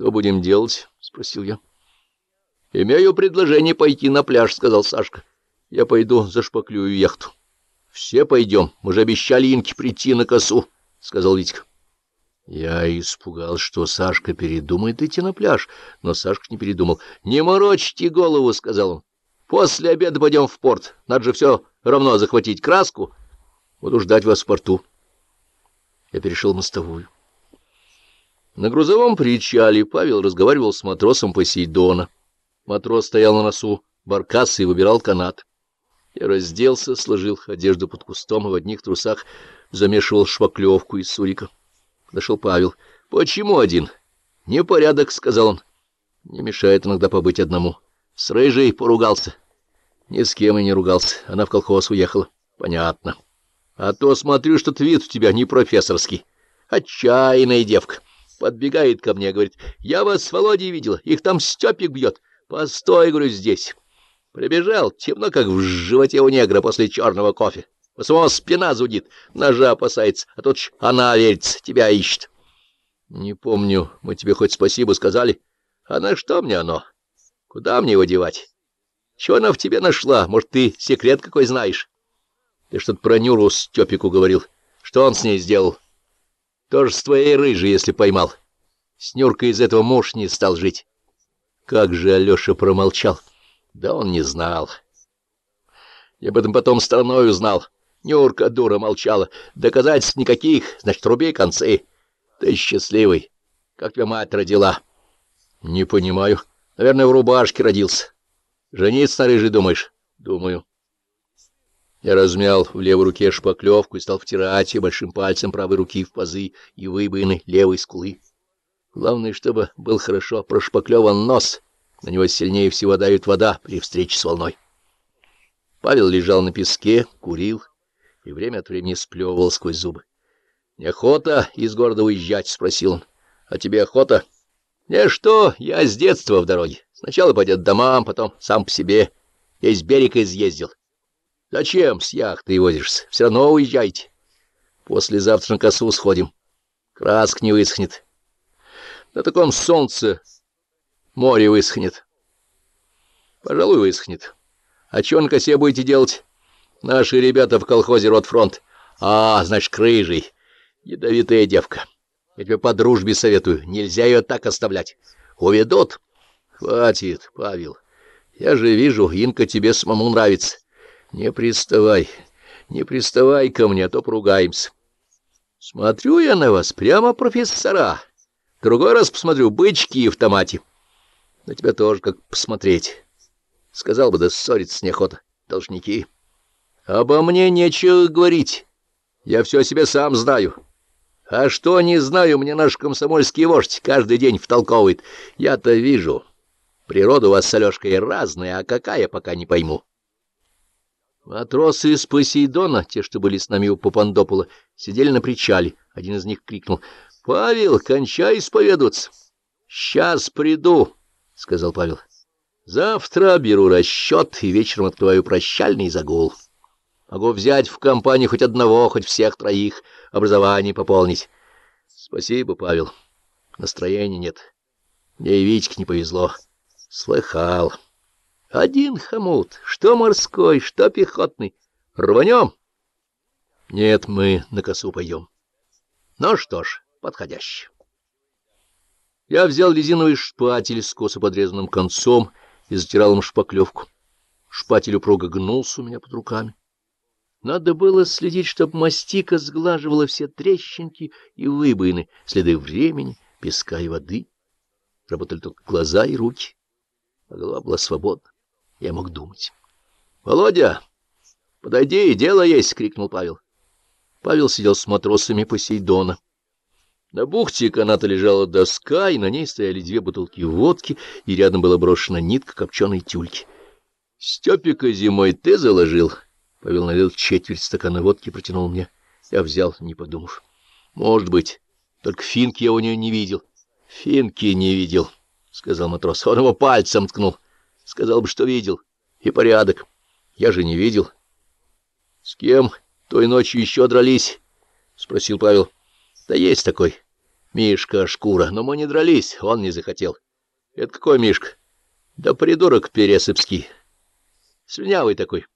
Что будем делать? — спросил я. — Имею предложение пойти на пляж, — сказал Сашка. — Я пойду зашпаклюю яхту. — Все пойдем. Мы же обещали Инке прийти на косу, — сказал Витька. Я испугался, что Сашка передумает идти на пляж, но Сашка не передумал. — Не морочьте голову, — сказал он. — После обеда пойдем в порт. Надо же все равно захватить краску. Буду ждать вас в порту. Я перешел мостовую. На грузовом причале Павел разговаривал с матросом Посейдона. Матрос стоял на носу баркаса и выбирал канат. Я разделся, сложил одежду под кустом и в одних трусах замешивал шваклевку из сурика. Подошел Павел. — Почему один? — Непорядок, — сказал он. — Не мешает иногда побыть одному. С рыжей поругался. Ни с кем и не ругался. Она в колхоз уехала. — Понятно. А то смотрю, что вид у тебя не профессорский. Отчаянная девка. Подбегает ко мне, говорит, я вас с Володей видела, их там Степик бьет. Постой, говорю, здесь. Прибежал, темно, как в животе у негра после черного кофе. У самого спина зудит, ножа опасается, а тут она верится, тебя ищет. Не помню, мы тебе хоть спасибо сказали. А на что мне оно? Куда мне его девать? Чего она в тебе нашла? Может, ты секрет какой знаешь? Ты что-то про Нюру Степику говорил. Что он с ней сделал? — тоже с твоей рыжей, если поймал. С Нюркой из этого муж не стал жить. Как же Алеша промолчал? Да он не знал. Я об этом потом стороной узнал. Нюрка, дура, молчала. Доказательств никаких, значит, руби концы. Ты счастливый. Как тебя мать родила? Не понимаю. Наверное, в рубашке родился. Жениться на рыжей думаешь? Думаю. Я размял в левой руке шпаклевку и стал втирать ее большим пальцем правой руки в пазы и выбоины левой скулы. Главное, чтобы был хорошо прошпаклеван нос, на него сильнее всего давит вода при встрече с волной. Павел лежал на песке, курил и время от времени сплевывал сквозь зубы. — Неохота из города уезжать? — спросил он. — А тебе охота? — Не что, я с детства в дороге. Сначала пойдет домам, потом сам по себе. Весь берег изъездил. Зачем с яхтой возишься? Все равно уезжайте. Послезавтра на косу сходим. Краск не высохнет. На таком солнце море высохнет. Пожалуй, высохнет. А что на косе будете делать? Наши ребята в колхозе Ротфронт. А, значит, крыжий. Ядовитая девка. Я тебе по дружбе советую. Нельзя ее так оставлять. Уведут. Хватит, Павел. Я же вижу, Инка тебе самому нравится. Не приставай, не приставай ко мне, а то поругаемся. Смотрю я на вас, прямо профессора. Другой раз посмотрю бычки в томате. На тебя тоже как посмотреть. Сказал бы, да ссориться неохота. Должники. Обо мне нечего говорить. Я все о себе сам знаю. А что не знаю, мне наш комсомольский вождь каждый день втолковывает. Я-то вижу. Природа у вас с Алешкой разная, а какая, пока не пойму. Матросы из Посейдона, те, что были с нами у Папандопола, сидели на причале. Один из них крикнул. — Павел, кончай исповедоваться. — Сейчас приду, — сказал Павел. — Завтра беру расчет и вечером открываю прощальный загул. Могу взять в компанию хоть одного, хоть всех троих, образование пополнить. — Спасибо, Павел. Настроения нет. Мне и Витьке не повезло. Слыхал. Один хомут, что морской, что пехотный. Рванем? Нет, мы на косу пойдем. Ну что ж, подходяще. Я взял резиновый шпатель с косо подрезанным концом и затирал им шпаклевку. Шпатель упруго гнулся у меня под руками. Надо было следить, чтобы мастика сглаживала все трещинки и выбоины, следы времени, песка и воды. Работали только глаза и руки, а голова была свободна. Я мог думать. — Володя, подойди, дело есть! — крикнул Павел. Павел сидел с матросами Посейдона. На бухте каната лежала доска, и на ней стояли две бутылки водки, и рядом была брошена нитка копченой тюльки. — Степика зимой ты заложил? Павел налил четверть стакана водки протянул мне. Я взял, не подумав. — Может быть. Только финки я у нее не видел. — Финки не видел, — сказал матрос. Он его пальцем ткнул. — Сказал бы, что видел. И порядок. Я же не видел. — С кем той ночью еще дрались? — спросил Павел. — Да есть такой. Мишка шкура, но мы не дрались, он не захотел. Это какой Мишка? Да придурок Пересыпский. Слюнявый такой.